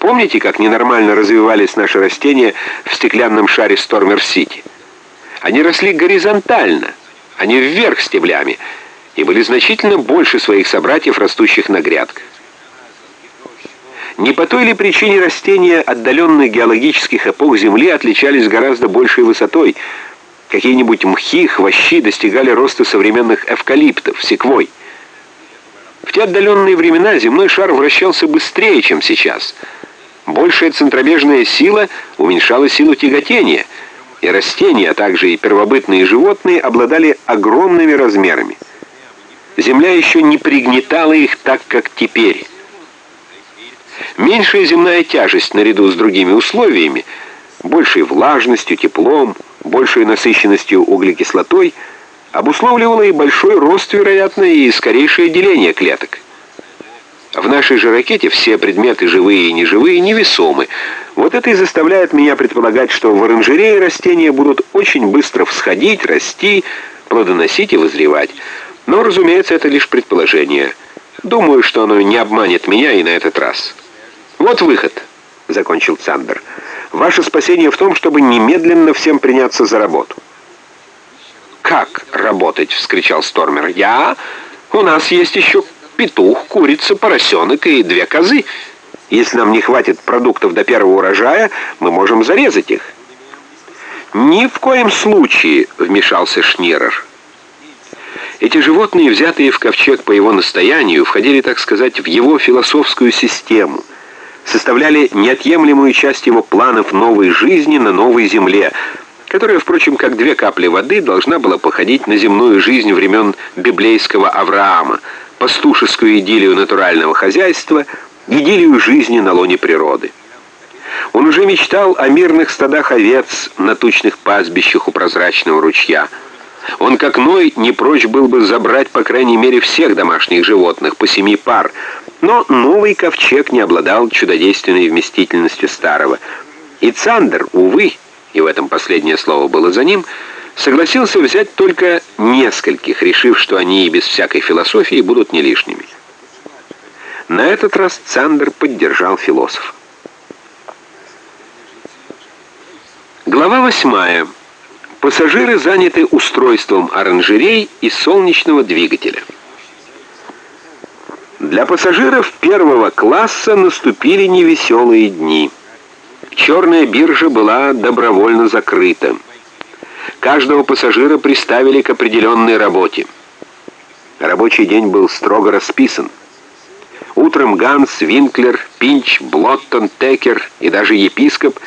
Помните, как ненормально развивались наши растения в стеклянном шаре Стормер-Сити? Они росли горизонтально, а не вверх стеблями, и были значительно больше своих собратьев, растущих на грядках. Не по той ли причине растения отдаленных геологических эпох Земли отличались гораздо большей высотой? Какие-нибудь мхи, хвощи достигали роста современных эвкалиптов, секвой. В те отдаленные времена земной шар вращался быстрее, чем сейчас. Большая центробежная сила уменьшала силу тяготения, и растения, а также и первобытные животные обладали огромными размерами. Земля еще не пригнетала их так, как теперь. Меньшая земная тяжесть наряду с другими условиями, большей влажностью, теплом, большей насыщенностью углекислотой, обусловливала и большой рост, вероятно, и скорейшее деление клеток. В нашей же ракете все предметы, живые и неживые, невесомы. Вот это и заставляет меня предполагать, что в оранжерее растения будут очень быстро всходить, расти, плодоносить и вызревать. Но, разумеется, это лишь предположение. Думаю, что оно не обманет меня и на этот раз. «Вот выход», — закончил Цандер. «Ваше спасение в том, чтобы немедленно всем приняться за работу». «Как работать?» — вскричал Стормер. «Я? У нас есть еще петух, курица, поросенок и две козы. Если нам не хватит продуктов до первого урожая, мы можем зарезать их». «Ни в коем случае», — вмешался Шнирер. Эти животные, взятые в ковчег по его настоянию, входили, так сказать, в его философскую систему — составляли неотъемлемую часть его планов новой жизни на новой земле, которая, впрочем, как две капли воды, должна была походить на земную жизнь времен библейского Авраама, пастушескую идиллию натурального хозяйства, идиллию жизни на лоне природы. Он уже мечтал о мирных стадах овец на тучных пастбищах у прозрачного ручья. Он, как Ной, не прочь был бы забрать, по крайней мере, всех домашних животных, по семи пар, но новый ковчег не обладал чудодейственной вместительностью старого. И Цандер, увы, и в этом последнее слово было за ним, согласился взять только нескольких, решив, что они и без всякой философии будут не лишними. На этот раз Цандер поддержал философа. Глава восьмая. Пассажиры заняты устройством оранжерей и солнечного двигателя. Для пассажиров первого класса наступили невеселые дни. Черная биржа была добровольно закрыта. Каждого пассажира приставили к определенной работе. Рабочий день был строго расписан. Утром Ганс, Винклер, Пинч, Блоттон, Текер и даже епископ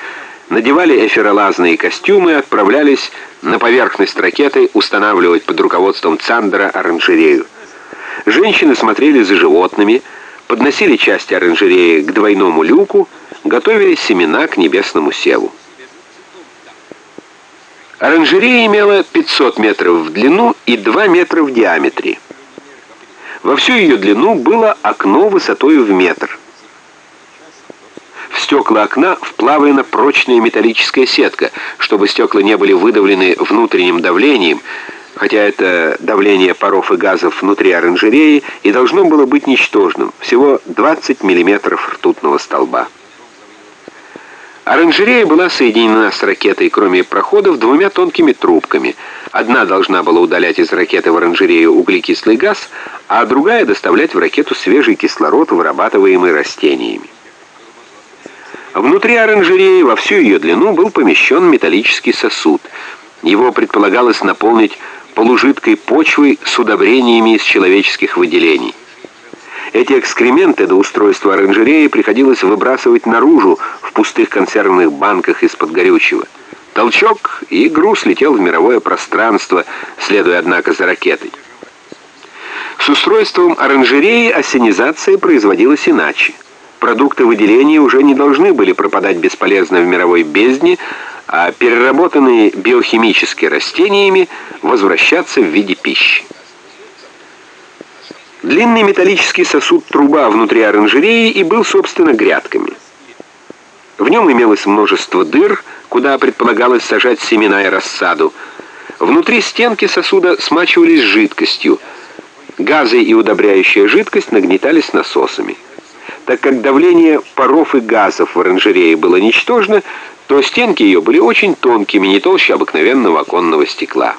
надевали эфиролазные костюмы и отправлялись на поверхность ракеты устанавливать под руководством Цандера оранжерею. Женщины смотрели за животными, подносили части оранжереи к двойному люку, готовили семена к небесному севу. Оранжерея имела 500 метров в длину и 2 метра в диаметре. Во всю ее длину было окно высотой в метр. В стекла окна вплавлена прочная металлическая сетка, чтобы стекла не были выдавлены внутренним давлением, хотя это давление паров и газов внутри оранжереи и должно было быть ничтожным, всего 20 мм ртутного столба. Оранжерея была соединена с ракетой, кроме проходов, двумя тонкими трубками. Одна должна была удалять из ракеты в оранжерею углекислый газ, а другая доставлять в ракету свежий кислород, вырабатываемый растениями. Внутри оранжереи во всю ее длину был помещен металлический сосуд. Его предполагалось наполнить полужидкой почвой с удобрениями из человеческих выделений. Эти экскременты до устройства оранжереи приходилось выбрасывать наружу в пустых консервных банках из-под горючего. Толчок, и груз летел в мировое пространство, следуя, однако, за ракетой. С устройством оранжереи осенизация производилась иначе. Продукты выделения уже не должны были пропадать бесполезно в мировой бездне, а переработанные биохимически растениями возвращаться в виде пищи. Длинный металлический сосуд-труба внутри оранжереи и был, собственно, грядками. В нем имелось множество дыр, куда предполагалось сажать семена и рассаду. Внутри стенки сосуда смачивались жидкостью. Газы и удобряющая жидкость нагнетались насосами. Так как давление паров и газов в оранжерее было ничтожно, то стенки ее были очень тонкими, не толще обыкновенного оконного стекла.